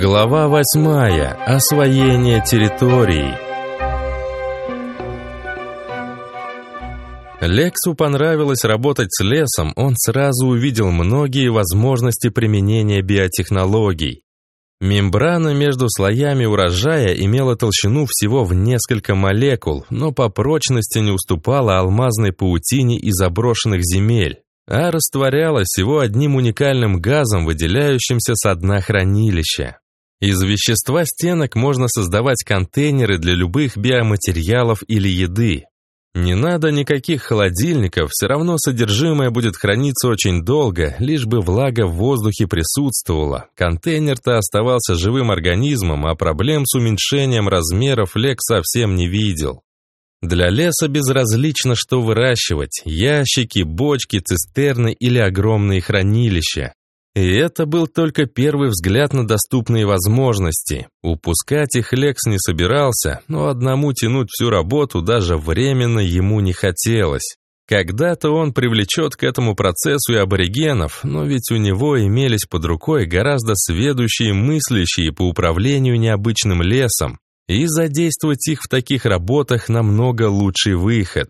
Глава восьмая. Освоение территорий. Лексу понравилось работать с лесом, он сразу увидел многие возможности применения биотехнологий. Мембрана между слоями урожая имела толщину всего в несколько молекул, но по прочности не уступала алмазной паутине из заброшенных земель, а растворялась всего одним уникальным газом, выделяющимся с дна хранилища. Из вещества стенок можно создавать контейнеры для любых биоматериалов или еды. Не надо никаких холодильников, все равно содержимое будет храниться очень долго, лишь бы влага в воздухе присутствовала. Контейнер-то оставался живым организмом, а проблем с уменьшением размеров Лек совсем не видел. Для леса безразлично, что выращивать – ящики, бочки, цистерны или огромные хранилища. И это был только первый взгляд на доступные возможности. Упускать их Лекс не собирался, но одному тянуть всю работу даже временно ему не хотелось. Когда-то он привлечет к этому процессу и аборигенов, но ведь у него имелись под рукой гораздо сведущие мыслящие по управлению необычным лесом, и задействовать их в таких работах намного лучший выход.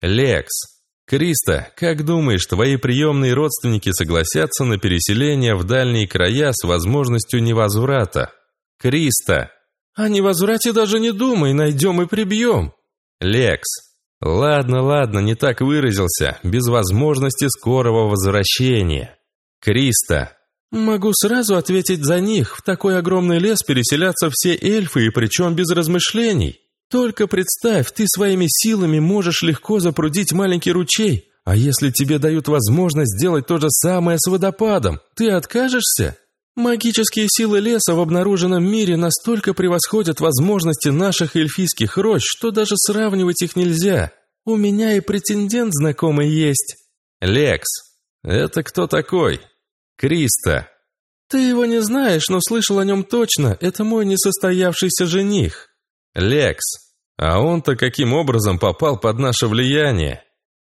Лекс, «Криста, как думаешь, твои приемные родственники согласятся на переселение в дальние края с возможностью невозврата?» «Криста!» «О невозврате даже не думай, найдем и прибьем!» «Лекс!» «Ладно, ладно, не так выразился, без возможности скорого возвращения!» «Криста!» «Могу сразу ответить за них, в такой огромный лес переселятся все эльфы, и причем без размышлений!» Только представь, ты своими силами можешь легко запрудить маленький ручей, а если тебе дают возможность сделать то же самое с водопадом, ты откажешься? Магические силы леса в обнаруженном мире настолько превосходят возможности наших эльфийских рощ, что даже сравнивать их нельзя. У меня и претендент знакомый есть. Лекс. Это кто такой? Криста. Ты его не знаешь, но слышал о нем точно. Это мой несостоявшийся жених. Лекс. А он-то каким образом попал под наше влияние?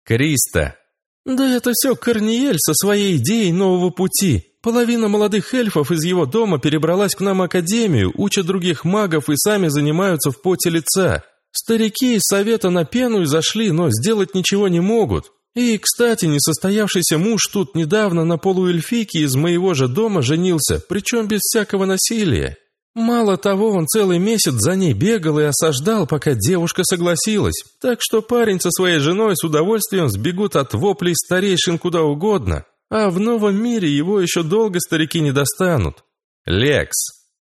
Криста. Да это все Корниель со своей идеей нового пути. Половина молодых эльфов из его дома перебралась к нам в академию, учат других магов и сами занимаются в поте лица. Старики из совета на пену и зашли, но сделать ничего не могут. И, кстати, несостоявшийся муж тут недавно на полуэльфийке из моего же дома женился, причем без всякого насилия. Мало того, он целый месяц за ней бегал и осаждал, пока девушка согласилась. Так что парень со своей женой с удовольствием сбегут от воплей старейшин куда угодно. А в новом мире его еще долго старики не достанут. Лекс.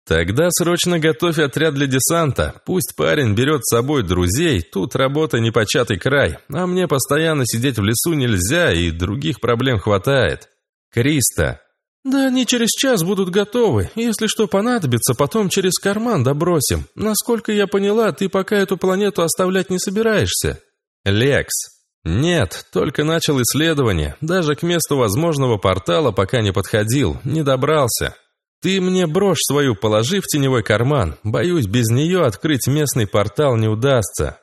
Тогда срочно готовь отряд для десанта. Пусть парень берет с собой друзей, тут работа непочатый край. А мне постоянно сидеть в лесу нельзя, и других проблем хватает. Криста. «Да они через час будут готовы. Если что понадобится, потом через карман добросим. Насколько я поняла, ты пока эту планету оставлять не собираешься». «Лекс». «Нет, только начал исследование. Даже к месту возможного портала пока не подходил, не добрался. Ты мне брошь свою положи в теневой карман. Боюсь, без нее открыть местный портал не удастся.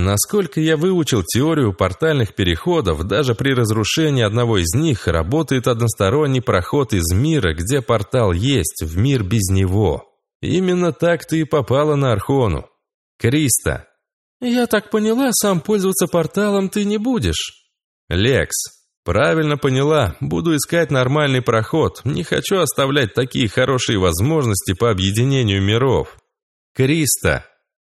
Насколько я выучил теорию портальных переходов, даже при разрушении одного из них работает односторонний проход из мира, где портал есть, в мир без него. Именно так ты и попала на Архону. Криста. Я так поняла, сам пользоваться порталом ты не будешь. Лекс. Правильно поняла, буду искать нормальный проход. Не хочу оставлять такие хорошие возможности по объединению миров. Криста.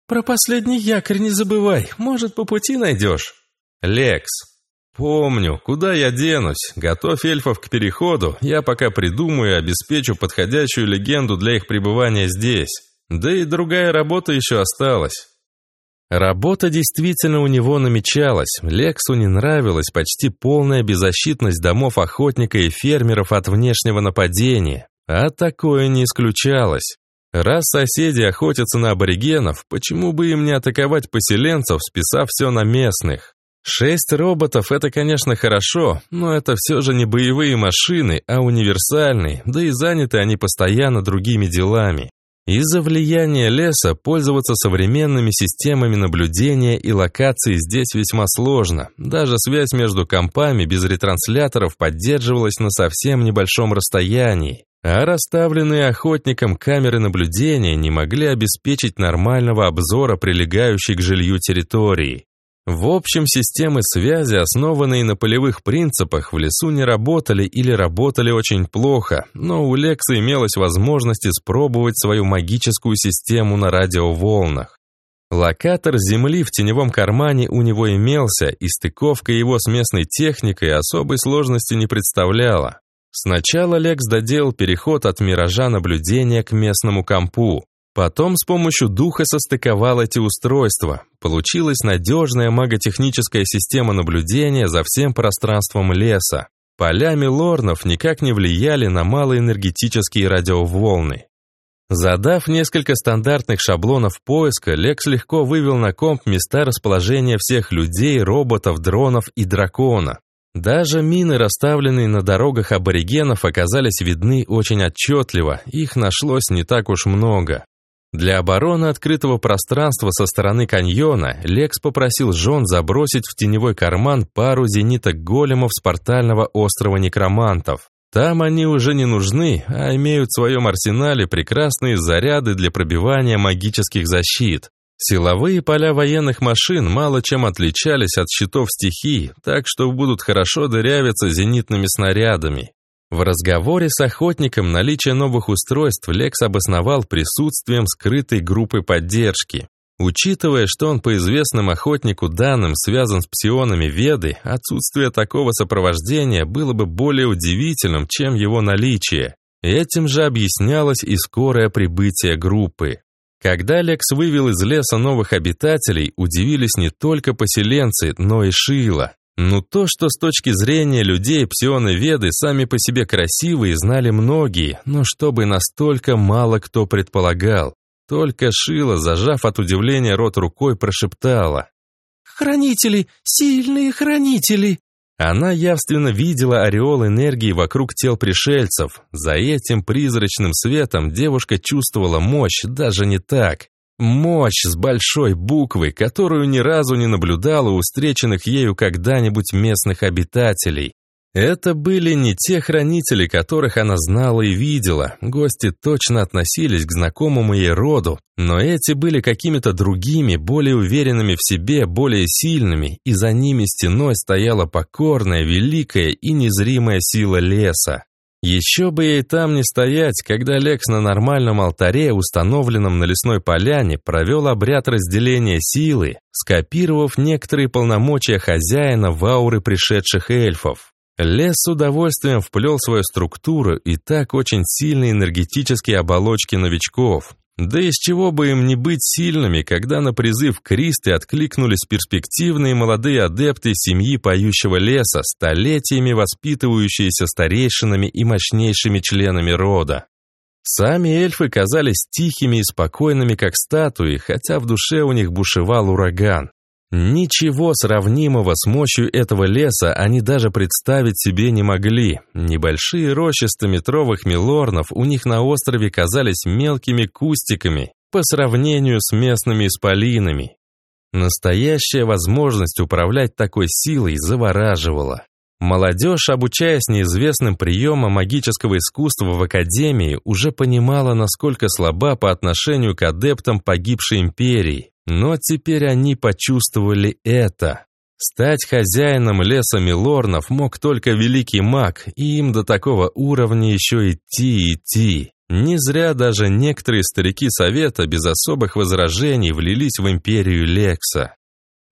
«Про последний якорь не забывай, может, по пути найдешь». «Лекс, помню, куда я денусь. Готовь эльфов к переходу, я пока придумаю и обеспечу подходящую легенду для их пребывания здесь. Да и другая работа еще осталась». Работа действительно у него намечалась. Лексу не нравилась почти полная беззащитность домов охотника и фермеров от внешнего нападения. А такое не исключалось. Раз соседи охотятся на аборигенов, почему бы им не атаковать поселенцев, списав все на местных? Шесть роботов – это, конечно, хорошо, но это все же не боевые машины, а универсальные, да и заняты они постоянно другими делами. Из-за влияния леса пользоваться современными системами наблюдения и локации здесь весьма сложно. Даже связь между компами без ретрансляторов поддерживалась на совсем небольшом расстоянии. А расставленные охотником камеры наблюдения не могли обеспечить нормального обзора прилегающей к жилью территории. В общем, системы связи, основанные на полевых принципах, в лесу не работали или работали очень плохо, но у Лекса имелась возможность испробовать свою магическую систему на радиоволнах. Локатор Земли в теневом кармане у него имелся, и стыковка его с местной техникой особой сложности не представляла. Сначала Лекс доделал переход от миража наблюдения к местному компу. Потом с помощью духа состыковал эти устройства. Получилась надежная маготехническая система наблюдения за всем пространством леса. Поля милорнов никак не влияли на малоэнергетические радиоволны. Задав несколько стандартных шаблонов поиска, Лекс легко вывел на комп места расположения всех людей, роботов, дронов и дракона. Даже мины, расставленные на дорогах аборигенов, оказались видны очень отчетливо, их нашлось не так уж много. Для обороны открытого пространства со стороны каньона Лекс попросил жен забросить в теневой карман пару зениток-големов с портального острова некромантов. Там они уже не нужны, а имеют в своем арсенале прекрасные заряды для пробивания магических защит. Силовые поля военных машин мало чем отличались от щитов стихий, так что будут хорошо дырявиться зенитными снарядами. В разговоре с охотником наличие новых устройств Лекс обосновал присутствием скрытой группы поддержки. Учитывая, что он по известным охотнику данным связан с псионами Веды, отсутствие такого сопровождения было бы более удивительным, чем его наличие. Этим же объяснялось и скорое прибытие группы. Когда Лекс вывел из леса новых обитателей, удивились не только поселенцы, но и Шила. Ну то, что с точки зрения людей псионы Веды сами по себе красивые, знали многие, но чтобы настолько мало кто предполагал. Только Шила, зажав от удивления рот рукой, прошептала. «Хранители! Сильные хранители!» Она явственно видела ореол энергии вокруг тел пришельцев. За этим призрачным светом девушка чувствовала мощь, даже не так. Мощь с большой буквы, которую ни разу не наблюдала у встреченных ею когда-нибудь местных обитателей. Это были не те хранители, которых она знала и видела. Гости точно относились к знакомому ей роду, но эти были какими-то другими, более уверенными в себе, более сильными, и за ними стеной стояла покорная, великая и незримая сила леса. Еще бы ей там не стоять, когда Лекс на нормальном алтаре, установленном на лесной поляне, провел обряд разделения силы, скопировав некоторые полномочия хозяина в ауры пришедших эльфов. Лес с удовольствием вплел свою структуру и так очень сильные энергетические оболочки новичков. Да из чего бы им не быть сильными, когда на призыв Кристы откликнулись перспективные молодые адепты семьи поющего леса, столетиями воспитывающиеся старейшинами и мощнейшими членами рода. Сами эльфы казались тихими и спокойными, как статуи, хотя в душе у них бушевал ураган. Ничего сравнимого с мощью этого леса они даже представить себе не могли. Небольшие рощи стометровых милорнов у них на острове казались мелкими кустиками по сравнению с местными исполинами. Настоящая возможность управлять такой силой завораживала. Молодежь, обучаясь неизвестным приемам магического искусства в Академии, уже понимала, насколько слаба по отношению к адептам погибшей империи. Но теперь они почувствовали это. Стать хозяином леса Милорнов мог только великий маг, и им до такого уровня еще идти идти. Не зря даже некоторые старики Совета без особых возражений влились в империю Лекса.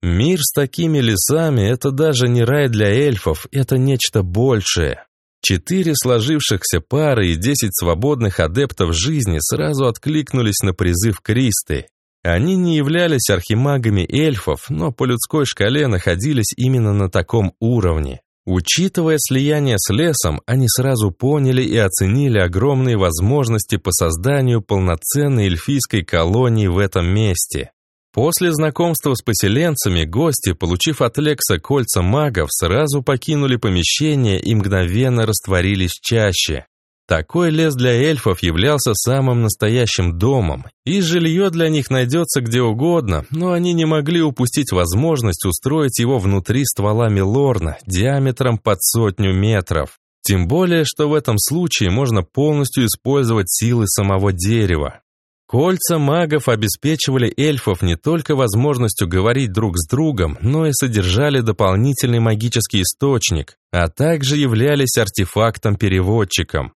Мир с такими лесами – это даже не рай для эльфов, это нечто большее. Четыре сложившихся пары и десять свободных адептов жизни сразу откликнулись на призыв Кристы. Они не являлись архимагами эльфов, но по людской шкале находились именно на таком уровне. Учитывая слияние с лесом, они сразу поняли и оценили огромные возможности по созданию полноценной эльфийской колонии в этом месте. После знакомства с поселенцами, гости, получив от Лекса кольца магов, сразу покинули помещение и мгновенно растворились чаще. Такой лес для эльфов являлся самым настоящим домом, и жилье для них найдется где угодно, но они не могли упустить возможность устроить его внутри ствола Милорна диаметром под сотню метров. Тем более, что в этом случае можно полностью использовать силы самого дерева. Кольца магов обеспечивали эльфов не только возможностью говорить друг с другом, но и содержали дополнительный магический источник, а также являлись артефактом-переводчиком.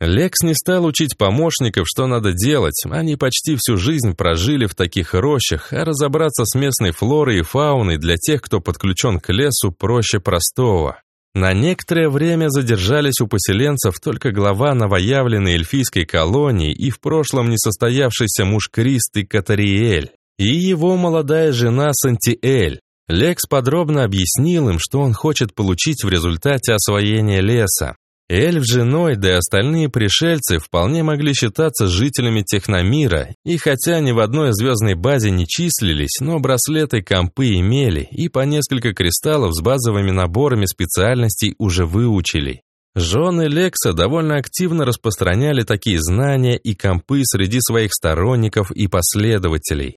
Лекс не стал учить помощников, что надо делать, они почти всю жизнь прожили в таких рощах, а разобраться с местной флорой и фауной для тех, кто подключен к лесу, проще простого. На некоторое время задержались у поселенцев только глава новоявленной эльфийской колонии и в прошлом несостоявшийся муж Кристы Катариэль, и его молодая жена Сантиэль. Лекс подробно объяснил им, что он хочет получить в результате освоения леса. Эльф женой, да и остальные пришельцы вполне могли считаться жителями Техномира, и хотя ни в одной звездной базе не числились, но браслеты компы имели, и по несколько кристаллов с базовыми наборами специальностей уже выучили. Жены Лекса довольно активно распространяли такие знания и компы среди своих сторонников и последователей.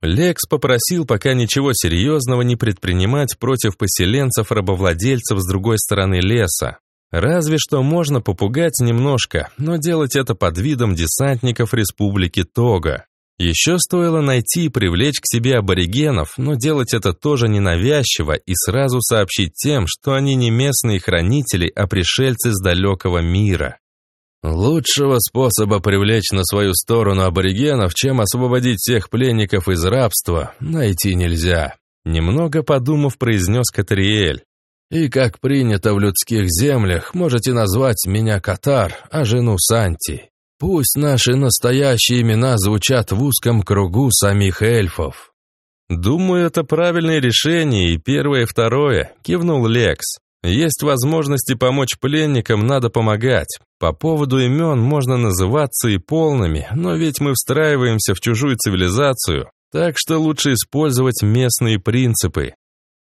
Лекс попросил пока ничего серьезного не предпринимать против поселенцев-рабовладельцев с другой стороны леса, Разве что можно попугать немножко, но делать это под видом десантников Республики Тога. Еще стоило найти и привлечь к себе аборигенов, но делать это тоже ненавязчиво и сразу сообщить тем, что они не местные хранители, а пришельцы с далекого мира. Лучшего способа привлечь на свою сторону аборигенов, чем освободить всех пленников из рабства, найти нельзя. Немного подумав, произнес Катриэль. И, как принято в людских землях, можете назвать меня Катар, а жену Санти. Пусть наши настоящие имена звучат в узком кругу самих эльфов». «Думаю, это правильное решение, и первое, и второе», — кивнул Лекс. «Есть возможности помочь пленникам, надо помогать. По поводу имен можно называться и полными, но ведь мы встраиваемся в чужую цивилизацию, так что лучше использовать местные принципы.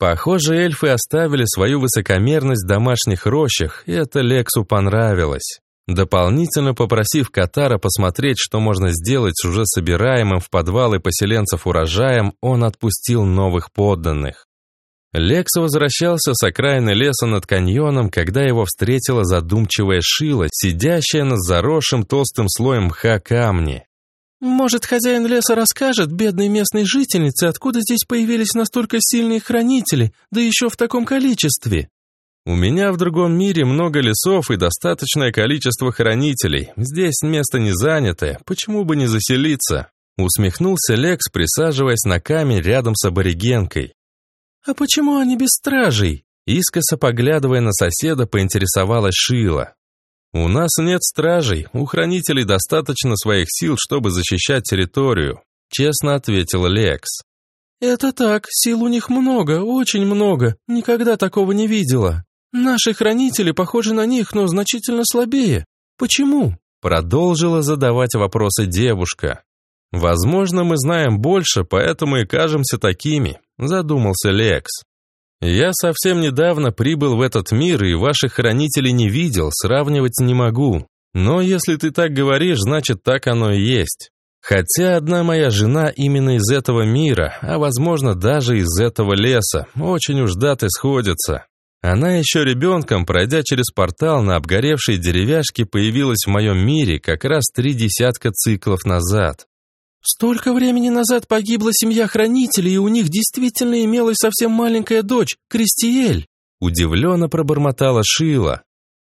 Похоже, эльфы оставили свою высокомерность в домашних рощах, и это Лексу понравилось. Дополнительно попросив Катара посмотреть, что можно сделать с уже собираемым в подвалы поселенцев урожаем, он отпустил новых подданных. Лекс возвращался с окраины леса над каньоном, когда его встретила задумчивая шила, сидящая на заросшем толстым слоем мха камни. «Может, хозяин леса расскажет бедной местной жительнице, откуда здесь появились настолько сильные хранители, да еще в таком количестве?» «У меня в другом мире много лесов и достаточное количество хранителей. Здесь место не занятое, почему бы не заселиться?» Усмехнулся Лекс, присаживаясь на камень рядом с аборигенкой. «А почему они без стражей?» Искоса поглядывая на соседа, поинтересовалась Шила. «У нас нет стражей, у хранителей достаточно своих сил, чтобы защищать территорию», честно ответил Лекс. «Это так, сил у них много, очень много, никогда такого не видела. Наши хранители похожи на них, но значительно слабее. Почему?» Продолжила задавать вопросы девушка. «Возможно, мы знаем больше, поэтому и кажемся такими», задумался Лекс. «Я совсем недавно прибыл в этот мир и ваших хранителей не видел, сравнивать не могу. Но если ты так говоришь, значит так оно и есть. Хотя одна моя жена именно из этого мира, а возможно даже из этого леса, очень уж даты сходятся. Она еще ребенком, пройдя через портал на обгоревшей деревяшке, появилась в моем мире как раз три десятка циклов назад. Столько времени назад погибла семья хранителей, и у них действительно имелась совсем маленькая дочь, Кристиэль. Удивленно пробормотала Шила.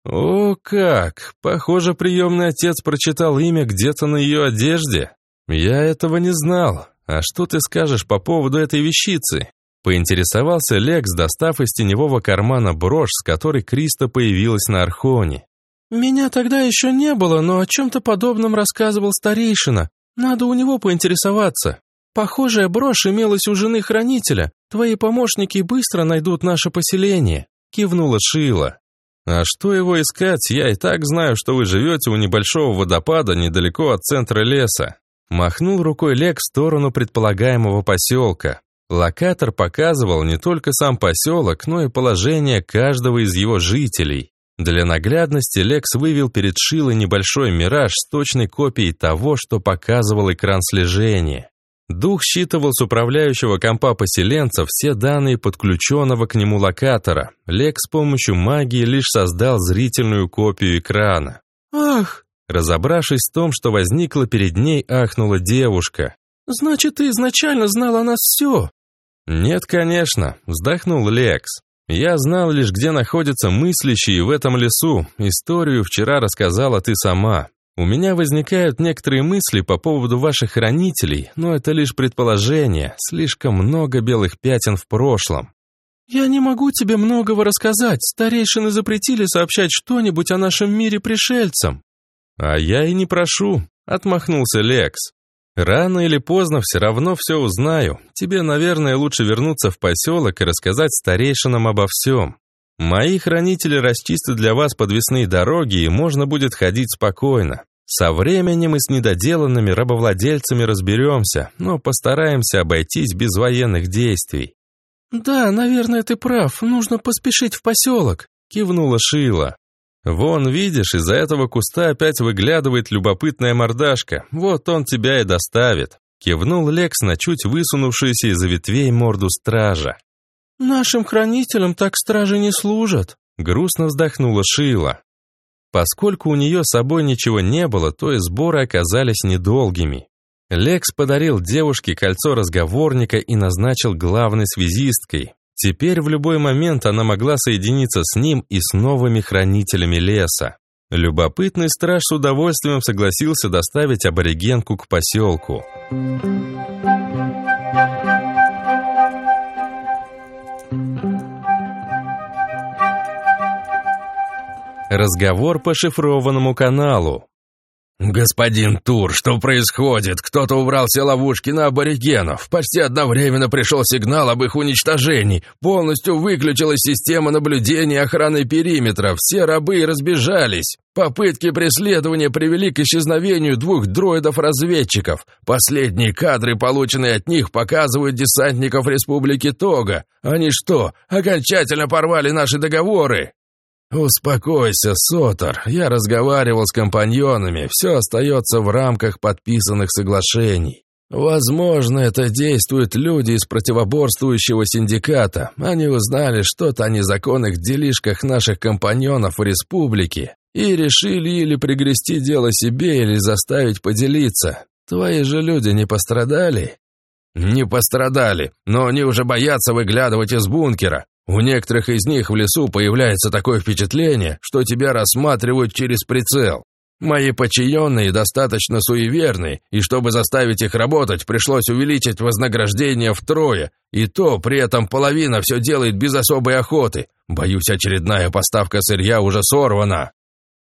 О, как! Похоже, приемный отец прочитал имя где-то на ее одежде. Я этого не знал. А что ты скажешь по поводу этой вещицы? Поинтересовался Лекс, достав из теневого кармана брошь, с которой Криста появилась на Архоне. «Меня тогда еще не было, но о чем-то подобном рассказывал старейшина. «Надо у него поинтересоваться. Похожая брошь имелась у жены хранителя. Твои помощники быстро найдут наше поселение», — кивнула Шила. «А что его искать? Я и так знаю, что вы живете у небольшого водопада недалеко от центра леса». Махнул рукой Лек в сторону предполагаемого поселка. Локатор показывал не только сам поселок, но и положение каждого из его жителей. Для наглядности Лекс вывел перед Шилой небольшой мираж с точной копией того, что показывал экран слежения. Дух считывал с управляющего компа поселенцев все данные подключенного к нему локатора. Лек с помощью магии лишь создал зрительную копию экрана. «Ах!» Разобравшись в том, что возникло перед ней, ахнула девушка. «Значит, ты изначально знал о нас все?» «Нет, конечно», — вздохнул Лекс. «Я знал лишь, где находятся мыслящие в этом лесу. Историю вчера рассказала ты сама. У меня возникают некоторые мысли по поводу ваших хранителей, но это лишь предположение, слишком много белых пятен в прошлом. «Я не могу тебе многого рассказать. Старейшины запретили сообщать что-нибудь о нашем мире пришельцам». «А я и не прошу», — отмахнулся Лекс. «Рано или поздно все равно все узнаю. Тебе, наверное, лучше вернуться в поселок и рассказать старейшинам обо всем. Мои хранители расчистят для вас подвесные дороги, и можно будет ходить спокойно. Со временем и с недоделанными рабовладельцами разберемся, но постараемся обойтись без военных действий». «Да, наверное, ты прав. Нужно поспешить в поселок», — кивнула Шила. «Вон, видишь, из-за этого куста опять выглядывает любопытная мордашка. Вот он тебя и доставит», — кивнул Лекс на чуть высунувшуюся из-за ветвей морду стража. «Нашим хранителям так стражи не служат», — грустно вздохнула Шила. Поскольку у нее с собой ничего не было, то и сборы оказались недолгими. Лекс подарил девушке кольцо разговорника и назначил главной связисткой. Теперь в любой момент она могла соединиться с ним и с новыми хранителями леса. Любопытный страж с удовольствием согласился доставить аборигенку к поселку. Разговор по шифрованному каналу. «Господин Тур, что происходит? Кто-то убрал все ловушки на аборигенов. Почти одновременно пришел сигнал об их уничтожении. Полностью выключилась система наблюдения и охраны периметра. Все рабы разбежались. Попытки преследования привели к исчезновению двух дроидов-разведчиков. Последние кадры, полученные от них, показывают десантников Республики Тога. Они что, окончательно порвали наши договоры?» «Успокойся, Сотор. Я разговаривал с компаньонами. Все остается в рамках подписанных соглашений. Возможно, это действуют люди из противоборствующего синдиката. Они узнали что-то о незаконных делишках наших компаньонов в республике и решили или пригрести дело себе, или заставить поделиться. Твои же люди не пострадали?» «Не пострадали, но они уже боятся выглядывать из бункера. У некоторых из них в лесу появляется такое впечатление, что тебя рассматривают через прицел. Мои подчиненные достаточно суеверны, и чтобы заставить их работать, пришлось увеличить вознаграждение втрое, и то при этом половина все делает без особой охоты. Боюсь, очередная поставка сырья уже сорвана.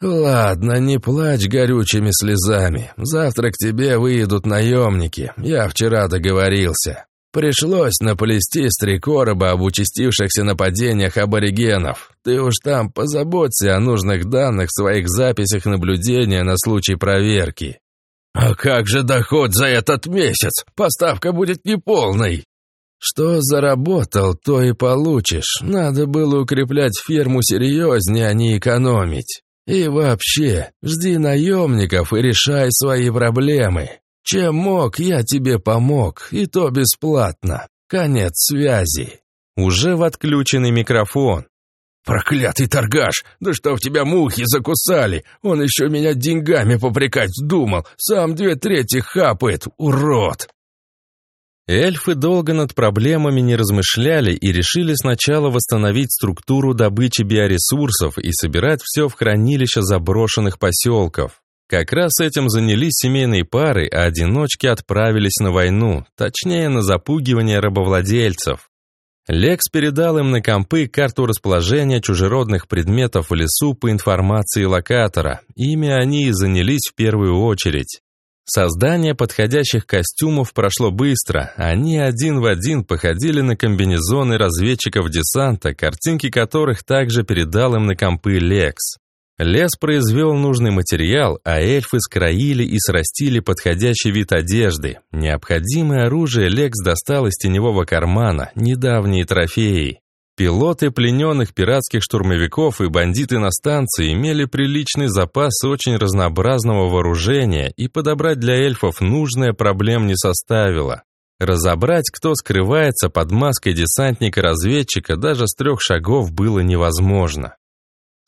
Ладно, не плачь горючими слезами. Завтра к тебе выйдут наемники. Я вчера договорился. Пришлось наплести с три короба об участившихся нападениях аборигенов. Ты уж там позаботься о нужных данных в своих записях наблюдения на случай проверки. А как же доход за этот месяц? Поставка будет неполной. Что заработал, то и получишь. Надо было укреплять ферму серьезнее, а не экономить. И вообще, жди наемников и решай свои проблемы. Чем мог, я тебе помог, и то бесплатно. Конец связи. Уже в отключенный микрофон. «Проклятый торгаш! Да что в тебя мухи закусали! Он еще меня деньгами попрекать вздумал! Сам две трети хапает, урод!» Эльфы долго над проблемами не размышляли и решили сначала восстановить структуру добычи биоресурсов и собирать все в хранилища заброшенных поселков. Как раз этим занялись семейные пары, а одиночки отправились на войну, точнее на запугивание рабовладельцев. Лекс передал им на компы карту расположения чужеродных предметов в лесу по информации локатора. Ими они и занялись в первую очередь. Создание подходящих костюмов прошло быстро. Они один в один походили на комбинезоны разведчиков десанта, картинки которых также передал им на компы Лекс. Лес произвел нужный материал, а эльфы скроили и срастили подходящий вид одежды. Необходимое оружие Лекс достал из теневого кармана, недавние трофеи. Пилоты плененных пиратских штурмовиков и бандиты на станции имели приличный запас очень разнообразного вооружения, и подобрать для эльфов нужное проблем не составило. Разобрать, кто скрывается под маской десантника-разведчика, даже с трех шагов было невозможно.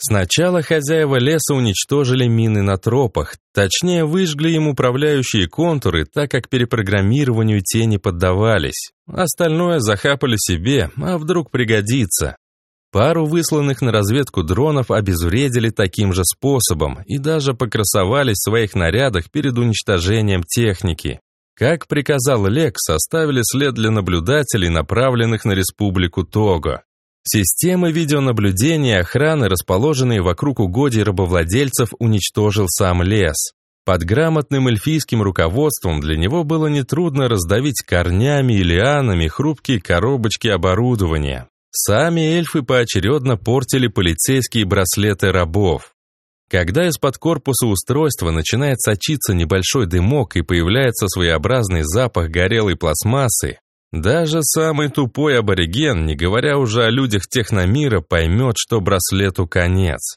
Сначала хозяева леса уничтожили мины на тропах, точнее выжгли им управляющие контуры, так как перепрограммированию те не поддавались. Остальное захапали себе, а вдруг пригодится. Пару высланных на разведку дронов обезвредили таким же способом и даже покрасовались в своих нарядах перед уничтожением техники. Как приказал Лекс, составили след для наблюдателей, направленных на республику Того. Системы видеонаблюдения и охраны, расположенные вокруг угодий рабовладельцев, уничтожил сам лес. Под грамотным эльфийским руководством для него было нетрудно раздавить корнями и лианами хрупкие коробочки оборудования. Сами эльфы поочередно портили полицейские браслеты рабов. Когда из-под корпуса устройства начинает сочиться небольшой дымок и появляется своеобразный запах горелой пластмассы, даже самый тупой абориген, не говоря уже о людях техномира, поймет, что браслету конец.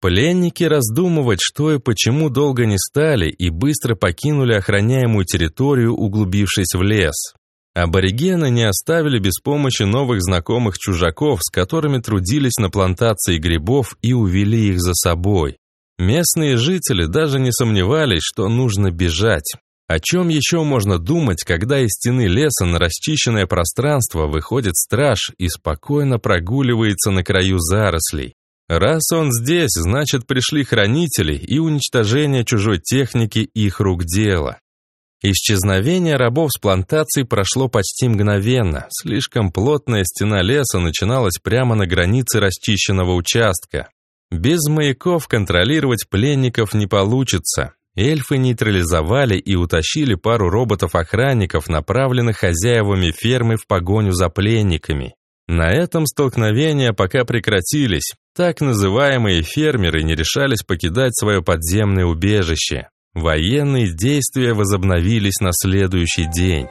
Пленники раздумывать, что и почему долго не стали, и быстро покинули охраняемую территорию, углубившись в лес. Аборигены не оставили без помощи новых знакомых чужаков, с которыми трудились на плантации грибов и увели их за собой. Местные жители даже не сомневались, что нужно бежать. О чем еще можно думать, когда из стены леса на расчищенное пространство выходит страж и спокойно прогуливается на краю зарослей? Раз он здесь, значит пришли хранители и уничтожение чужой техники их рук дело. Исчезновение рабов с плантаций прошло почти мгновенно. Слишком плотная стена леса начиналась прямо на границе расчищенного участка. Без маяков контролировать пленников не получится. Эльфы нейтрализовали и утащили пару роботов-охранников, направленных хозяевами фермы в погоню за пленниками. На этом столкновения пока прекратились. Так называемые фермеры не решались покидать свое подземное убежище. Военные действия возобновились на следующий день.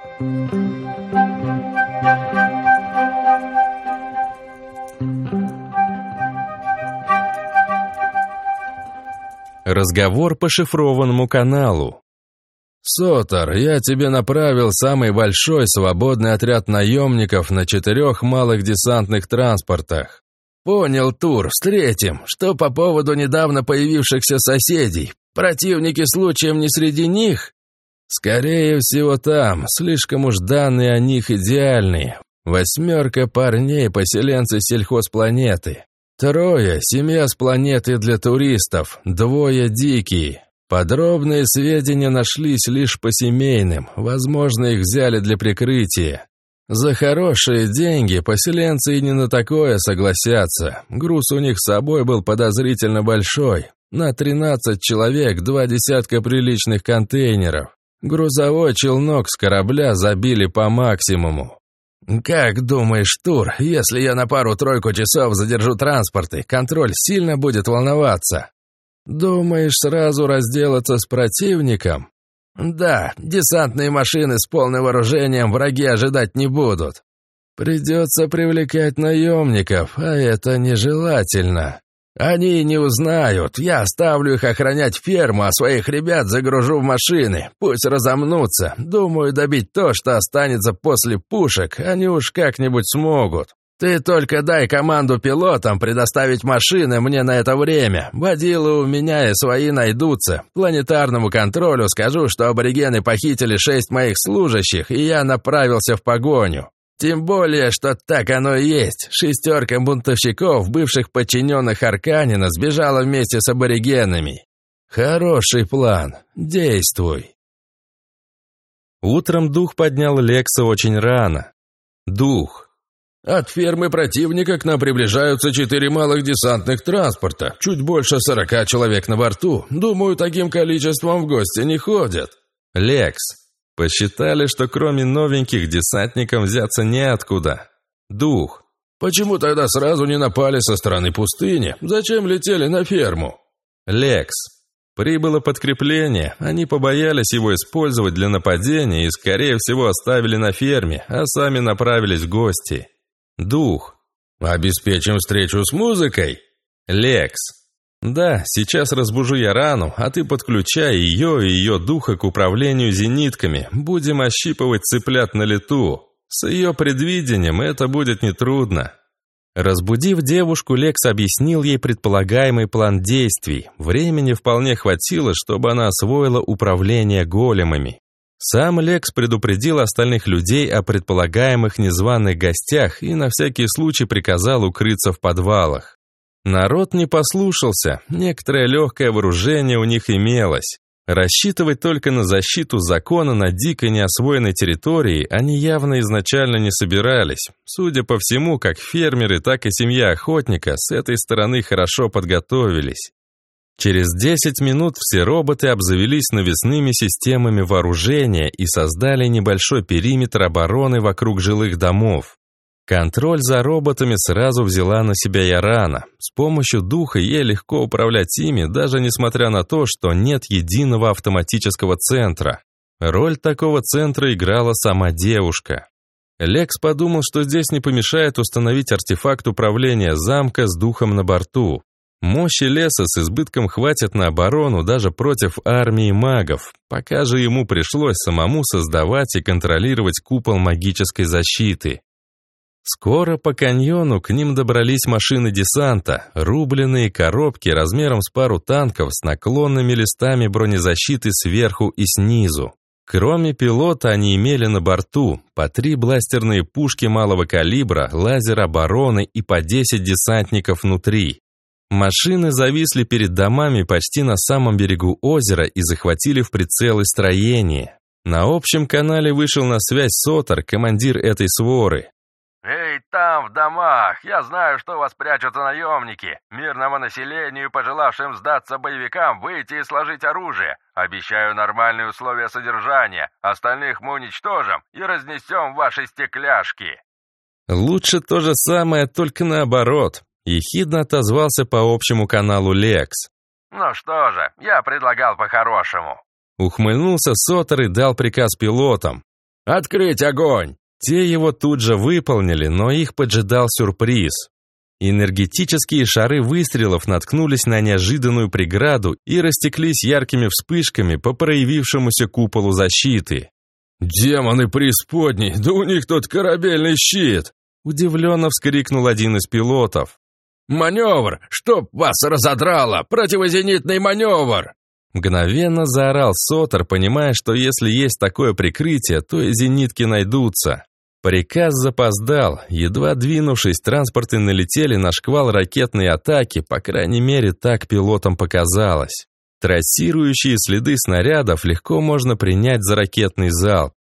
Разговор по шифрованному каналу. «Сотор, я тебе направил самый большой свободный отряд наемников на четырех малых десантных транспортах. Понял, Тур, встретим. Что по поводу недавно появившихся соседей? Противники случаем не среди них? Скорее всего там, слишком уж данные о них идеальные. Восьмерка парней, поселенцы сельхозпланеты. Трое – семья с планеты для туристов, двое – дикие. Подробные сведения нашлись лишь по семейным, возможно, их взяли для прикрытия. За хорошие деньги поселенцы и не на такое согласятся. Груз у них с собой был подозрительно большой, на 13 человек два десятка приличных контейнеров. Грузовой челнок с корабля забили по максимуму. «Как думаешь, Тур, если я на пару-тройку часов задержу транспорты, контроль сильно будет волноваться?» «Думаешь, сразу разделаться с противником?» «Да, десантные машины с полным вооружением враги ожидать не будут. Придется привлекать наемников, а это нежелательно. Они не узнают. Я оставлю их охранять ферму, а своих ребят загружу в машины. Пусть разомнутся. Думаю, добить то, что останется после пушек, они уж как-нибудь смогут. Ты только дай команду пилотам предоставить машины мне на это время. Водилы у меня и свои найдутся. Планетарному контролю скажу, что аборигены похитили шесть моих служащих, и я направился в погоню. Тем более, что так оно и есть. Шестерка бунтовщиков, бывших подчиненных Арканина, сбежала вместе с аборигенами. Хороший план. Действуй. Утром дух поднял Лекса очень рано. Дух. От фермы противника к нам приближаются четыре малых десантных транспорта. Чуть больше сорока человек на борту. Думаю, таким количеством в гости не ходят. Лекс. Посчитали, что кроме новеньких десантникам взяться неоткуда. Дух. Почему тогда сразу не напали со стороны пустыни? Зачем летели на ферму? Лекс. Прибыло подкрепление, они побоялись его использовать для нападения и, скорее всего, оставили на ферме, а сами направились в гости. Дух. Обеспечим встречу с музыкой? Лекс. Да, сейчас разбужу я рану, а ты подключай ее и ее духа к управлению зенитками. Будем ощипывать цыплят на лету. С ее предвидением это будет нетрудно. Разбудив девушку, Лекс объяснил ей предполагаемый план действий. Времени вполне хватило, чтобы она освоила управление големами. Сам Лекс предупредил остальных людей о предполагаемых незваных гостях и на всякий случай приказал укрыться в подвалах. Народ не послушался, некоторое легкое вооружение у них имелось. Рассчитывать только на защиту закона на дикой неосвоенной территории они явно изначально не собирались. Судя по всему, как фермеры, так и семья охотника с этой стороны хорошо подготовились. Через 10 минут все роботы обзавелись навесными системами вооружения и создали небольшой периметр обороны вокруг жилых домов. Контроль за роботами сразу взяла на себя Ярана. С помощью духа ей легко управлять ими, даже несмотря на то, что нет единого автоматического центра. Роль такого центра играла сама девушка. Лекс подумал, что здесь не помешает установить артефакт управления замка с духом на борту. Мощи леса с избытком хватит на оборону даже против армии магов, пока же ему пришлось самому создавать и контролировать купол магической защиты. Скоро по каньону к ним добрались машины десанта, рубленые коробки размером с пару танков с наклонными листами бронезащиты сверху и снизу. Кроме пилота они имели на борту по три бластерные пушки малого калибра, лазер обороны и по 10 десантников внутри. Машины зависли перед домами почти на самом берегу озера и захватили в прицелы строение. На общем канале вышел на связь Сотор, командир этой своры. «Эй, там, в домах! Я знаю, что вас прячутся наемники! Мирному населению, пожелавшим сдаться боевикам, выйти и сложить оружие! Обещаю нормальные условия содержания! Остальных мы уничтожим и разнесем ваши стекляшки!» «Лучше то же самое, только наоборот!» Ехидно отозвался по общему каналу Лекс. «Ну что же, я предлагал по-хорошему!» Ухмыльнулся Сотор и дал приказ пилотам. «Открыть огонь!» Те его тут же выполнили, но их поджидал сюрприз. Энергетические шары выстрелов наткнулись на неожиданную преграду и растеклись яркими вспышками по проявившемуся куполу защиты. «Демоны преисподней, да у них тут корабельный щит!» Удивленно вскрикнул один из пилотов. «Маневр! Чтоб вас разодрало! Противозенитный маневр!» Мгновенно заорал Сотор, понимая, что если есть такое прикрытие, то и зенитки найдутся. Приказ запоздал. Едва двинувшись, транспорты налетели на шквал ракетной атаки, по крайней мере, так пилотам показалось. Трассирующие следы снарядов легко можно принять за ракетный залп.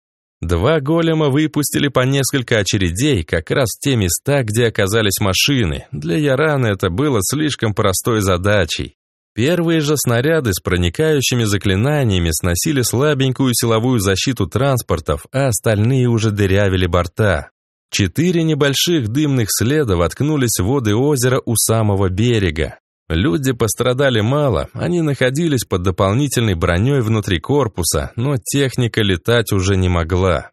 Два голема выпустили по несколько очередей как раз в те места, где оказались машины. Для Ярана это было слишком простой задачей. Первые же снаряды с проникающими заклинаниями сносили слабенькую силовую защиту транспортов, а остальные уже дырявили борта. Четыре небольших дымных следа воткнулись в воды озера у самого берега. Люди пострадали мало, они находились под дополнительной броней внутри корпуса, но техника летать уже не могла.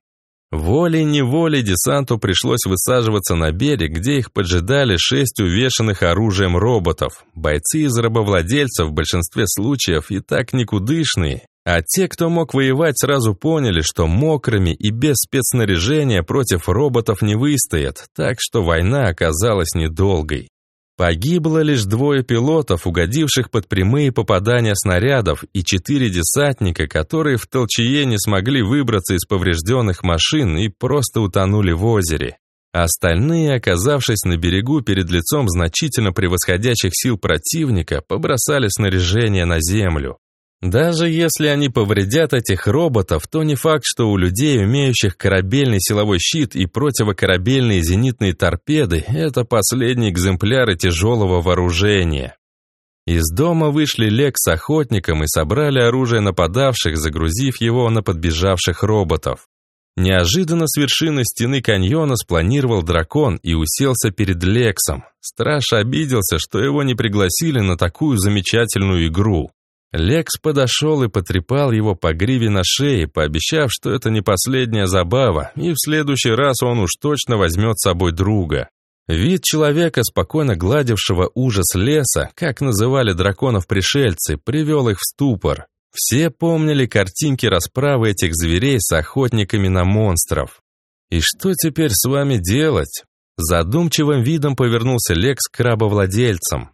Волей-неволей десанту пришлось высаживаться на берег, где их поджидали шесть увешанных оружием роботов. Бойцы из рабовладельцев в большинстве случаев и так никудышные, а те, кто мог воевать, сразу поняли, что мокрыми и без спецснаряжения против роботов не выстоят, так что война оказалась недолгой. Погибло лишь двое пилотов, угодивших под прямые попадания снарядов, и четыре десантника, которые в толчее не смогли выбраться из поврежденных машин и просто утонули в озере. Остальные, оказавшись на берегу перед лицом значительно превосходящих сил противника, побросали снаряжение на землю. Даже если они повредят этих роботов, то не факт, что у людей, умеющих корабельный силовой щит и противокорабельные зенитные торпеды, это последние экземпляры тяжелого вооружения. Из дома вышли Лек с охотником и собрали оружие нападавших, загрузив его на подбежавших роботов. Неожиданно с вершины стены каньона спланировал дракон и уселся перед Лексом. Страж обиделся, что его не пригласили на такую замечательную игру. Лекс подошел и потрепал его по гриве на шее, пообещав, что это не последняя забава, и в следующий раз он уж точно возьмет с собой друга. Вид человека, спокойно гладившего ужас леса, как называли драконов пришельцы, привел их в ступор. Все помнили картинки расправы этих зверей с охотниками на монстров. «И что теперь с вами делать?» Задумчивым видом повернулся Лекс к крабовладельцам.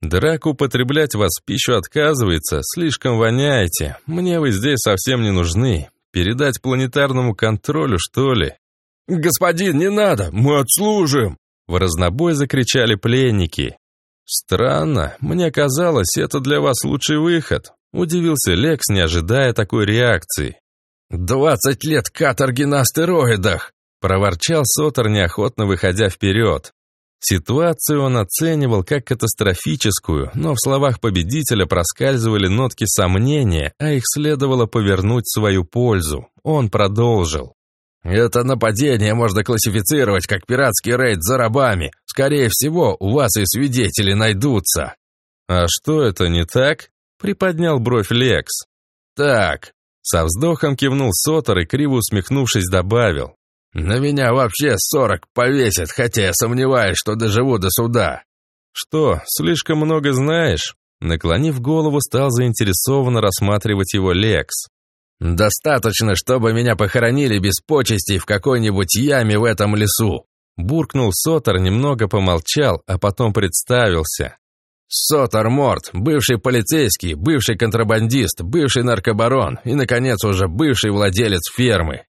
«Драк употреблять вас в пищу отказывается, слишком воняете. Мне вы здесь совсем не нужны. Передать планетарному контролю, что ли?» «Господин, не надо, мы отслужим!» В разнобой закричали пленники. «Странно, мне казалось, это для вас лучший выход», удивился Лекс, не ожидая такой реакции. «Двадцать лет каторги на астероидах!» проворчал Сотор, неохотно выходя вперед. Ситуацию он оценивал как катастрофическую, но в словах победителя проскальзывали нотки сомнения, а их следовало повернуть в свою пользу. Он продолжил. Это нападение можно классифицировать как пиратский рейд за рабами. Скорее всего, у вас и свидетели найдутся». «А что это не так?» — приподнял бровь Лекс. «Так». Со вздохом кивнул Сотор и, криво усмехнувшись, добавил. «На меня вообще сорок повесят, хотя я сомневаюсь, что доживу до суда». «Что, слишком много знаешь?» Наклонив голову, стал заинтересованно рассматривать его Лекс. «Достаточно, чтобы меня похоронили без почестей в какой-нибудь яме в этом лесу!» Буркнул Сотор, немного помолчал, а потом представился. Сотор Морт, бывший полицейский, бывший контрабандист, бывший наркобарон и, наконец, уже бывший владелец фермы.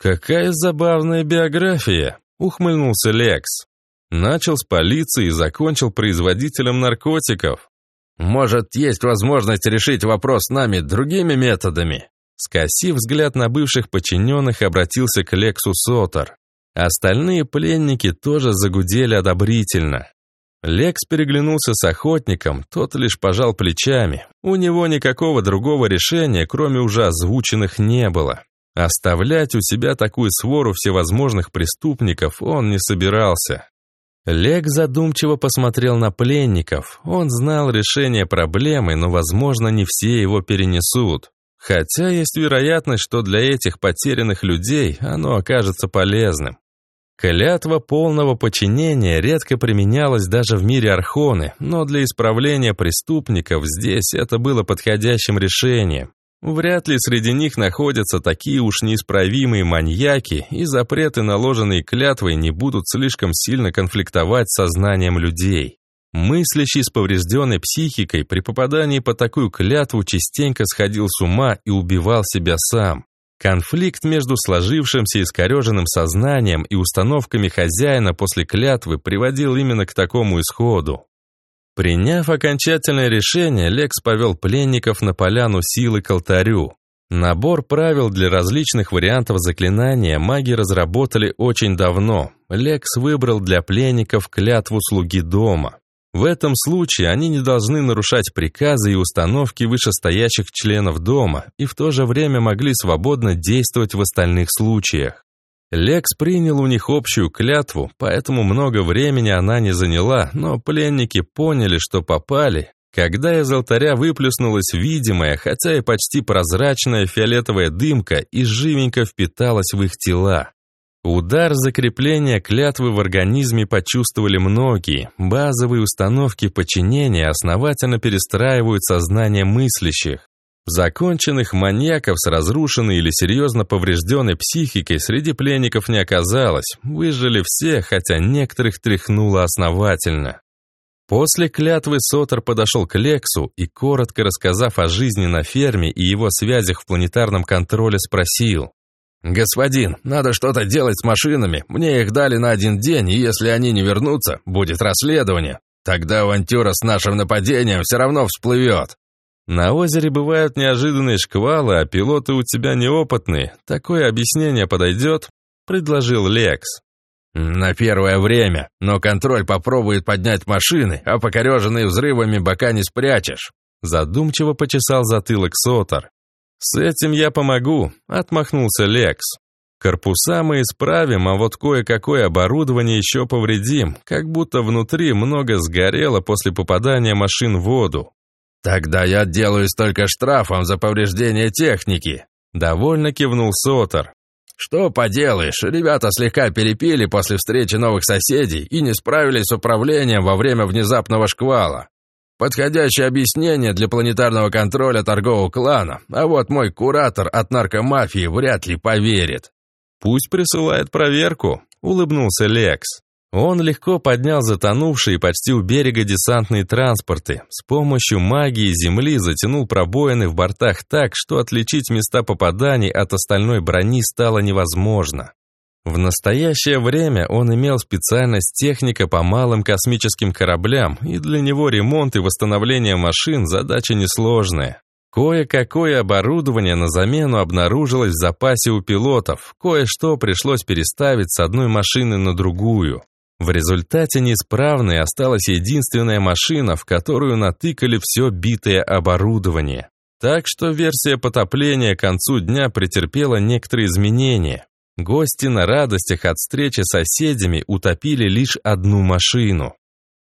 «Какая забавная биография!» — ухмыльнулся Лекс. Начал с полиции и закончил производителем наркотиков. «Может, есть возможность решить вопрос с нами другими методами?» Скосив взгляд на бывших подчиненных, обратился к Лексу Сотор. Остальные пленники тоже загудели одобрительно. Лекс переглянулся с охотником, тот лишь пожал плечами. У него никакого другого решения, кроме уже озвученных, не было. Оставлять у себя такую свору всевозможных преступников он не собирался. Лек задумчиво посмотрел на пленников. Он знал решение проблемы, но, возможно, не все его перенесут. Хотя есть вероятность, что для этих потерянных людей оно окажется полезным. Клятва полного подчинения редко применялась даже в мире Архоны, но для исправления преступников здесь это было подходящим решением. Вряд ли среди них находятся такие уж неисправимые маньяки, и запреты, наложенные клятвой, не будут слишком сильно конфликтовать с сознанием людей. Мыслящий с поврежденной психикой при попадании по такую клятву частенько сходил с ума и убивал себя сам. Конфликт между сложившимся искореженным сознанием и установками хозяина после клятвы приводил именно к такому исходу. Приняв окончательное решение, Лекс повел пленников на поляну силы к алтарю. Набор правил для различных вариантов заклинания маги разработали очень давно. Лекс выбрал для пленников клятву слуги дома. В этом случае они не должны нарушать приказы и установки вышестоящих членов дома и в то же время могли свободно действовать в остальных случаях. Лекс принял у них общую клятву, поэтому много времени она не заняла, но пленники поняли, что попали, когда из алтаря выплеснулась видимая, хотя и почти прозрачная фиолетовая дымка и живенько впиталась в их тела. Удар закрепления клятвы в организме почувствовали многие. Базовые установки подчинения основательно перестраивают сознание мыслящих. Законченных маньяков с разрушенной или серьезно поврежденной психикой среди пленников не оказалось. Выжили все, хотя некоторых тряхнуло основательно. После клятвы Сотор подошел к Лексу и, коротко рассказав о жизни на ферме и его связях в планетарном контроле, спросил. «Господин, надо что-то делать с машинами. Мне их дали на один день, и если они не вернутся, будет расследование. Тогда авантюра с нашим нападением все равно всплывет». «На озере бывают неожиданные шквалы, а пилоты у тебя неопытные. Такое объяснение подойдет?» – предложил Лекс. «На первое время, но контроль попробует поднять машины, а покореженные взрывами бока не спрячешь». Задумчиво почесал затылок Сотор. «С этим я помогу», — отмахнулся Лекс. «Корпуса мы исправим, а вот кое-какое оборудование еще повредим, как будто внутри много сгорело после попадания машин в воду». «Тогда я отделаюсь только штрафом за повреждение техники», — довольно кивнул Сотор. Что поделаешь, ребята слегка перепили после встречи новых соседей и не справились с управлением во время внезапного шквала. Подходящее объяснение для планетарного контроля торгового клана, а вот мой куратор от наркомафии вряд ли поверит. «Пусть присылает проверку», — улыбнулся Лекс. Он легко поднял затонувшие почти у берега десантные транспорты. С помощью магии Земли затянул пробоины в бортах так, что отличить места попаданий от остальной брони стало невозможно. В настоящее время он имел специальность техника по малым космическим кораблям, и для него ремонт и восстановление машин задача несложная. Кое-какое оборудование на замену обнаружилось в запасе у пилотов, кое-что пришлось переставить с одной машины на другую. В результате неисправной осталась единственная машина, в которую натыкали все битое оборудование. Так что версия потопления к концу дня претерпела некоторые изменения. Гости на радостях от встречи с соседями утопили лишь одну машину.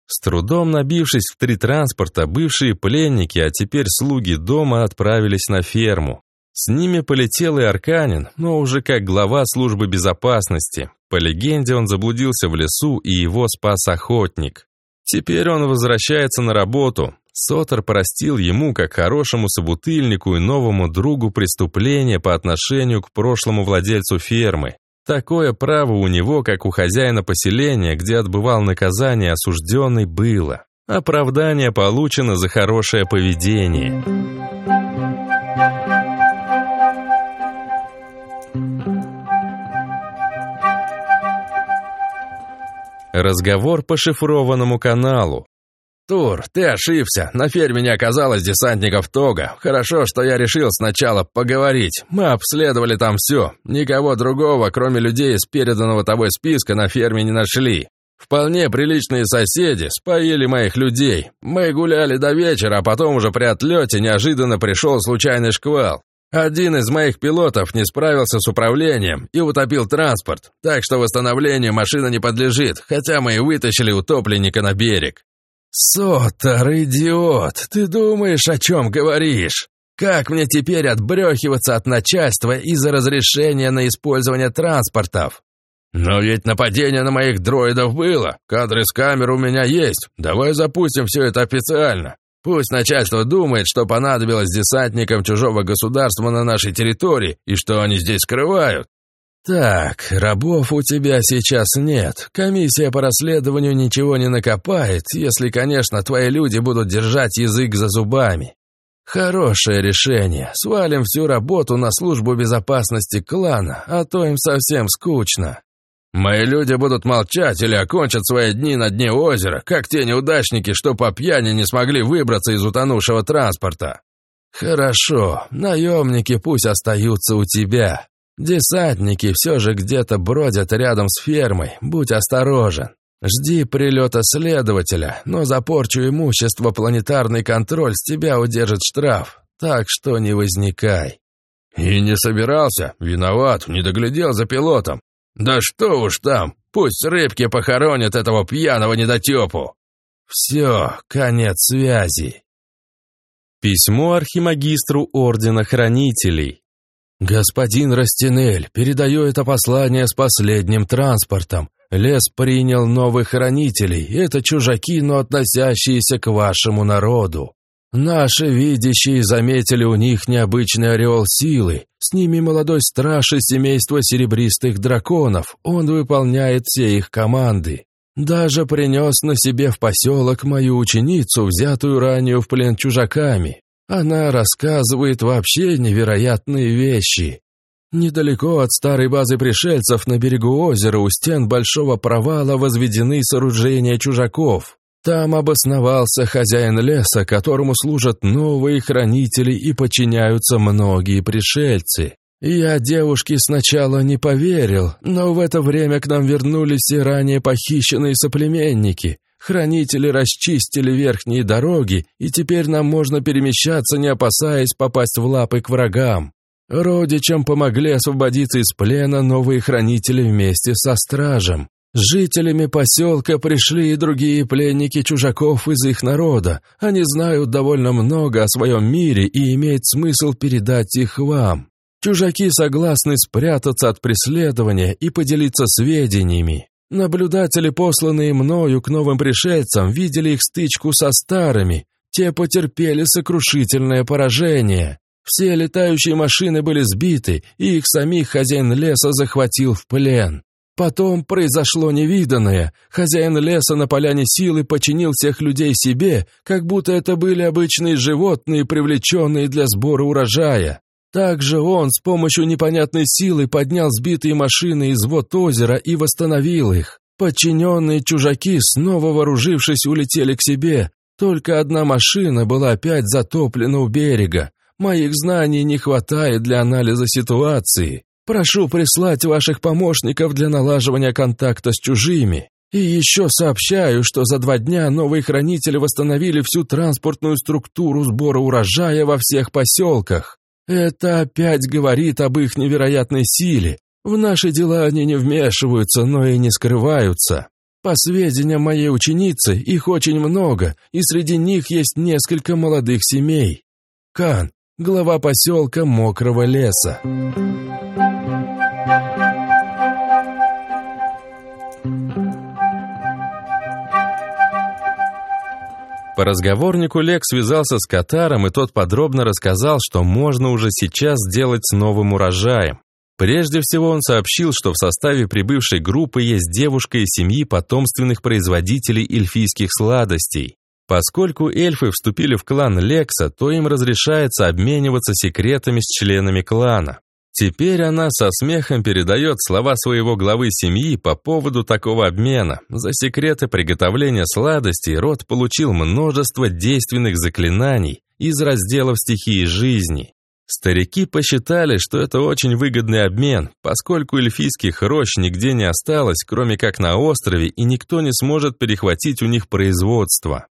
С трудом набившись в три транспорта, бывшие пленники, а теперь слуги дома отправились на ферму. С ними полетел и Арканин, но уже как глава службы безопасности. По легенде, он заблудился в лесу, и его спас охотник. Теперь он возвращается на работу. Сотор простил ему, как хорошему собутыльнику и новому другу, преступление по отношению к прошлому владельцу фермы. Такое право у него, как у хозяина поселения, где отбывал наказание осужденный, было. Оправдание получено за хорошее поведение. Разговор по шифрованному каналу. «Тур, ты ошибся. На ферме не оказалось десантников Тога. Хорошо, что я решил сначала поговорить. Мы обследовали там все. Никого другого, кроме людей из переданного тобой списка, на ферме не нашли. Вполне приличные соседи споили моих людей. Мы гуляли до вечера, а потом уже при отлете неожиданно пришел случайный шквал. Один из моих пилотов не справился с управлением и утопил транспорт, так что восстановлению машина не подлежит, хотя мы и вытащили утопленника на берег. Сотор, идиот, ты думаешь, о чем говоришь? Как мне теперь отбрехиваться от начальства из-за разрешения на использование транспортов? Но ведь нападение на моих дроидов было, кадры с камер у меня есть, давай запустим все это официально. Пусть начальство думает, что понадобилось десантникам чужого государства на нашей территории и что они здесь скрывают. Так, рабов у тебя сейчас нет. Комиссия по расследованию ничего не накопает, если, конечно, твои люди будут держать язык за зубами. Хорошее решение. Свалим всю работу на службу безопасности клана, а то им совсем скучно. Мои люди будут молчать или окончат свои дни на дне озера, как те неудачники, что по пьяни не смогли выбраться из утонувшего транспорта. Хорошо, наемники пусть остаются у тебя. Десантники все же где-то бродят рядом с фермой, будь осторожен. Жди прилета следователя, но за порчу имущества планетарный контроль с тебя удержит штраф, так что не возникай. И не собирался, виноват, не доглядел за пилотом. «Да что уж там, пусть рыбки похоронят этого пьяного недотепу!» «Все, конец связи!» Письмо архимагистру Ордена Хранителей. «Господин Растинель, передаю это послание с последним транспортом. Лес принял новых хранителей. Это чужаки, но относящиеся к вашему народу. Наши видящие заметили у них необычный ореол силы. С ними молодой страж из семейства серебристых драконов. Он выполняет все их команды. Даже принес на себе в поселок мою ученицу, взятую ранее в плен чужаками. Она рассказывает вообще невероятные вещи. Недалеко от старой базы пришельцев на берегу озера у стен большого провала возведены сооружения чужаков. Там обосновался хозяин леса, которому служат новые хранители и подчиняются многие пришельцы. Я девушке сначала не поверил, но в это время к нам вернулись и ранее похищенные соплеменники. Хранители расчистили верхние дороги, и теперь нам можно перемещаться, не опасаясь попасть в лапы к врагам. Родичам помогли освободиться из плена новые хранители вместе со стражем. Жителями поселка пришли и другие пленники чужаков из их народа. Они знают довольно много о своем мире и имеет смысл передать их вам. Чужаки согласны спрятаться от преследования и поделиться сведениями. Наблюдатели, посланные мною к новым пришельцам, видели их стычку со старыми. Те потерпели сокрушительное поражение. Все летающие машины были сбиты, и их самих хозяин леса захватил в плен. Потом произошло невиданное. Хозяин леса на поляне силы починил всех людей себе, как будто это были обычные животные, привлеченные для сбора урожая. Также он с помощью непонятной силы поднял сбитые машины из вод озера и восстановил их. Подчиненные чужаки, снова вооружившись, улетели к себе. Только одна машина была опять затоплена у берега. Моих знаний не хватает для анализа ситуации. Прошу прислать ваших помощников для налаживания контакта с чужими. И еще сообщаю, что за два дня новые хранители восстановили всю транспортную структуру сбора урожая во всех поселках. Это опять говорит об их невероятной силе. В наши дела они не вмешиваются, но и не скрываются. По сведениям моей ученицы, их очень много, и среди них есть несколько молодых семей. Кан, глава поселка Мокрого леса. По разговорнику Лек связался с Катаром, и тот подробно рассказал, что можно уже сейчас сделать с новым урожаем. Прежде всего он сообщил, что в составе прибывшей группы есть девушка из семьи потомственных производителей эльфийских сладостей. Поскольку эльфы вступили в клан Лекса, то им разрешается обмениваться секретами с членами клана. Теперь она со смехом передает слова своего главы семьи по поводу такого обмена. За секреты приготовления сладостей род получил множество действенных заклинаний из разделов стихии жизни. Старики посчитали, что это очень выгодный обмен, поскольку эльфийских рощ нигде не осталось, кроме как на острове, и никто не сможет перехватить у них производство.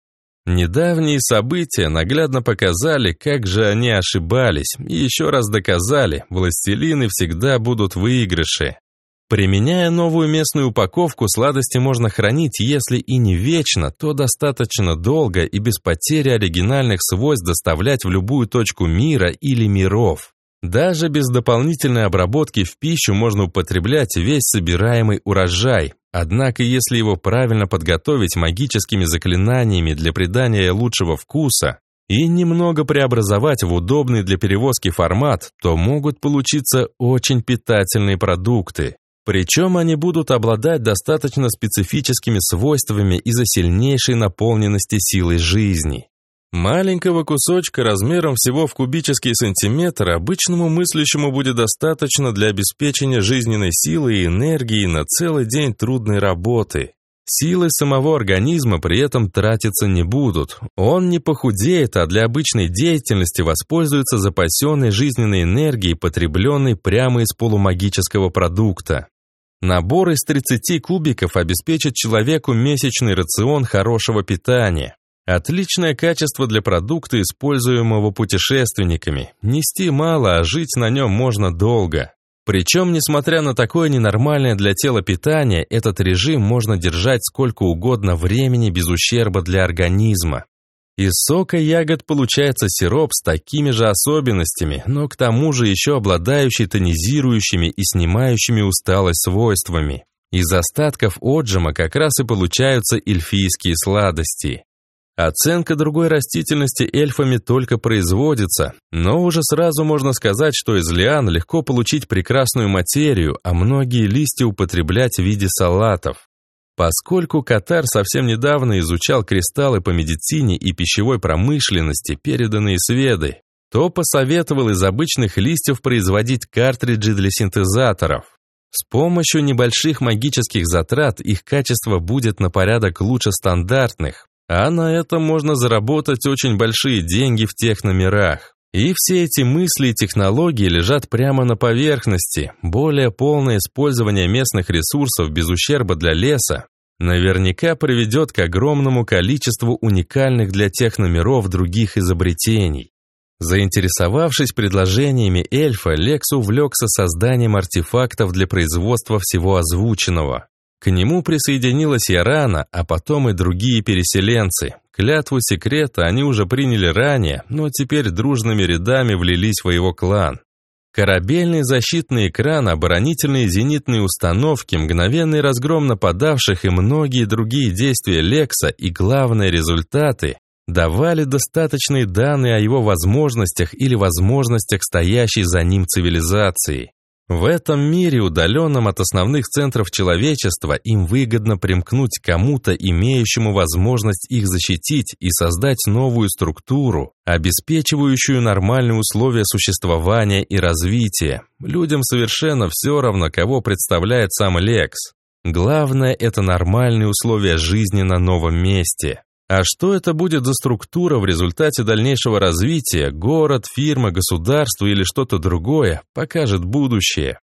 Недавние события наглядно показали, как же они ошибались, и еще раз доказали, властелины всегда будут выигрыши. Применяя новую местную упаковку, сладости можно хранить, если и не вечно, то достаточно долго и без потери оригинальных свойств доставлять в любую точку мира или миров. Даже без дополнительной обработки в пищу можно употреблять весь собираемый урожай, Однако, если его правильно подготовить магическими заклинаниями для придания лучшего вкуса и немного преобразовать в удобный для перевозки формат, то могут получиться очень питательные продукты. Причем они будут обладать достаточно специфическими свойствами из-за сильнейшей наполненности силой жизни. Маленького кусочка размером всего в кубический сантиметр обычному мыслящему будет достаточно для обеспечения жизненной силы и энергии на целый день трудной работы. Силы самого организма при этом тратиться не будут. Он не похудеет, а для обычной деятельности воспользуется запасенной жизненной энергией, потребленной прямо из полумагического продукта. Набор из 30 кубиков обеспечит человеку месячный рацион хорошего питания. Отличное качество для продукта, используемого путешественниками. Нести мало, а жить на нем можно долго. Причем, несмотря на такое ненормальное для тела питание, этот режим можно держать сколько угодно времени без ущерба для организма. Из сока ягод получается сироп с такими же особенностями, но к тому же еще обладающий тонизирующими и снимающими усталость свойствами. Из остатков отжима как раз и получаются эльфийские сладости. Оценка другой растительности эльфами только производится, но уже сразу можно сказать, что из лиан легко получить прекрасную материю, а многие листья употреблять в виде салатов. Поскольку Катар совсем недавно изучал кристаллы по медицине и пищевой промышленности, переданные Сведой, то посоветовал из обычных листьев производить картриджи для синтезаторов. С помощью небольших магических затрат их качество будет на порядок лучше стандартных, а на этом можно заработать очень большие деньги в тех номерах. И все эти мысли и технологии лежат прямо на поверхности. Более полное использование местных ресурсов без ущерба для леса наверняка приведет к огромному количеству уникальных для тех номеров других изобретений. Заинтересовавшись предложениями эльфа, Лекс увлекся созданием артефактов для производства всего озвученного. К нему присоединилась Ярана, а потом и другие переселенцы. Клятву секрета они уже приняли ранее, но теперь дружными рядами влились в его клан. Корабельный защитный экран, оборонительные зенитные установки, мгновенный разгром нападавших и многие другие действия Лекса и главные результаты давали достаточные данные о его возможностях или возможностях стоящей за ним цивилизации. В этом мире, удаленном от основных центров человечества, им выгодно примкнуть кому-то, имеющему возможность их защитить и создать новую структуру, обеспечивающую нормальные условия существования и развития. Людям совершенно все равно, кого представляет сам Лекс. Главное – это нормальные условия жизни на новом месте. А что это будет за структура в результате дальнейшего развития, город, фирма, государство или что-то другое, покажет будущее.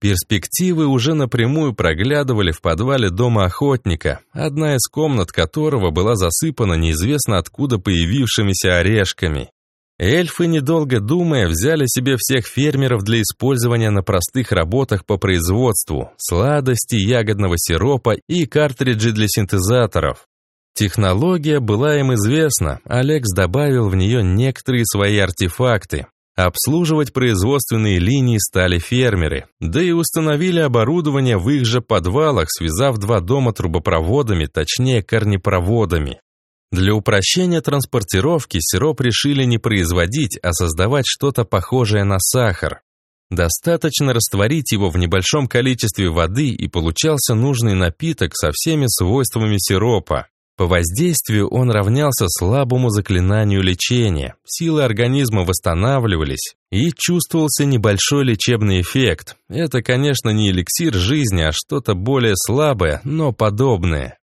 Перспективы уже напрямую проглядывали в подвале дома охотника, одна из комнат которого была засыпана неизвестно откуда появившимися орешками. Эльфы, недолго думая, взяли себе всех фермеров для использования на простых работах по производству, сладости, ягодного сиропа и картриджи для синтезаторов. Технология была им известна, Алекс добавил в нее некоторые свои артефакты. Обслуживать производственные линии стали фермеры, да и установили оборудование в их же подвалах, связав два дома трубопроводами, точнее корнепроводами. Для упрощения транспортировки сироп решили не производить, а создавать что-то похожее на сахар. Достаточно растворить его в небольшом количестве воды и получался нужный напиток со всеми свойствами сиропа. По воздействию он равнялся слабому заклинанию лечения, силы организма восстанавливались, и чувствовался небольшой лечебный эффект. Это, конечно, не эликсир жизни, а что-то более слабое, но подобное.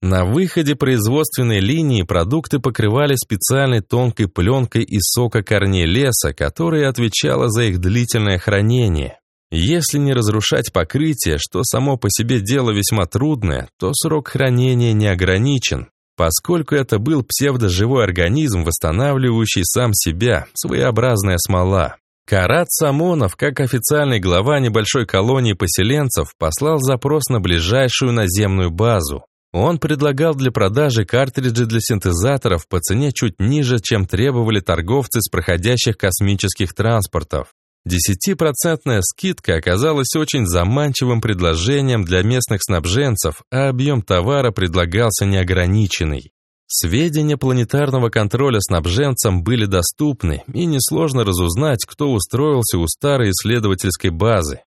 На выходе производственной линии продукты покрывали специальной тонкой пленкой из сока корней леса, которая отвечала за их длительное хранение. Если не разрушать покрытие, что само по себе дело весьма трудное, то срок хранения не ограничен, поскольку это был псевдоживой организм, восстанавливающий сам себя, своеобразная смола. Карат Самонов, как официальный глава небольшой колонии поселенцев, послал запрос на ближайшую наземную базу. Он предлагал для продажи картриджи для синтезаторов по цене чуть ниже, чем требовали торговцы с проходящих космических транспортов. Десятипроцентная скидка оказалась очень заманчивым предложением для местных снабженцев, а объем товара предлагался неограниченный. Сведения планетарного контроля снабженцам были доступны, и несложно разузнать, кто устроился у старой исследовательской базы.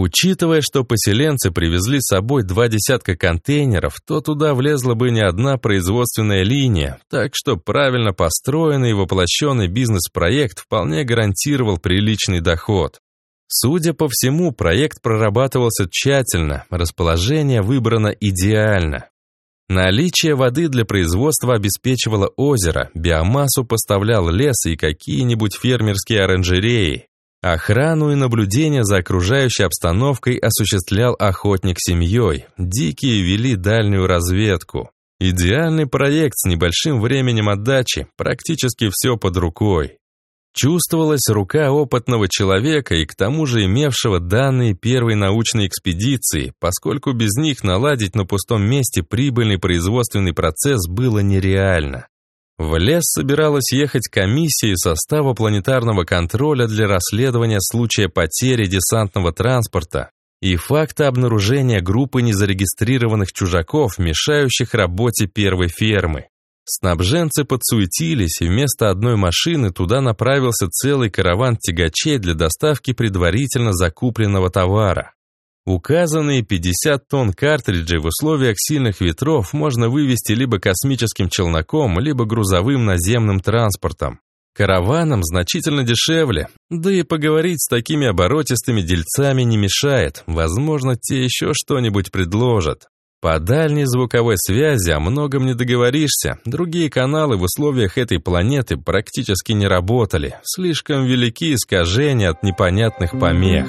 Учитывая, что поселенцы привезли с собой два десятка контейнеров, то туда влезла бы не одна производственная линия, так что правильно построенный и воплощенный бизнес-проект вполне гарантировал приличный доход. Судя по всему, проект прорабатывался тщательно, расположение выбрано идеально. Наличие воды для производства обеспечивало озеро, биомассу поставлял лес и какие-нибудь фермерские оранжереи. Охрану и наблюдение за окружающей обстановкой осуществлял охотник семьей. Дикие вели дальнюю разведку. Идеальный проект с небольшим временем отдачи, практически все под рукой. Чувствовалась рука опытного человека и к тому же имевшего данные первой научной экспедиции, поскольку без них наладить на пустом месте прибыльный производственный процесс было нереально. В лес собиралась ехать комиссия из состава планетарного контроля для расследования случая потери десантного транспорта и факта обнаружения группы незарегистрированных чужаков, мешающих работе первой фермы. Снабженцы подсуетились, и вместо одной машины туда направился целый караван тягачей для доставки предварительно закупленного товара. Указанные 50 тонн картриджей в условиях сильных ветров можно вывести либо космическим челноком, либо грузовым наземным транспортом. Караванам значительно дешевле, да и поговорить с такими оборотистыми дельцами не мешает, возможно, те еще что-нибудь предложат. По дальней звуковой связи о многом не договоришься, другие каналы в условиях этой планеты практически не работали, слишком велики искажения от непонятных помех.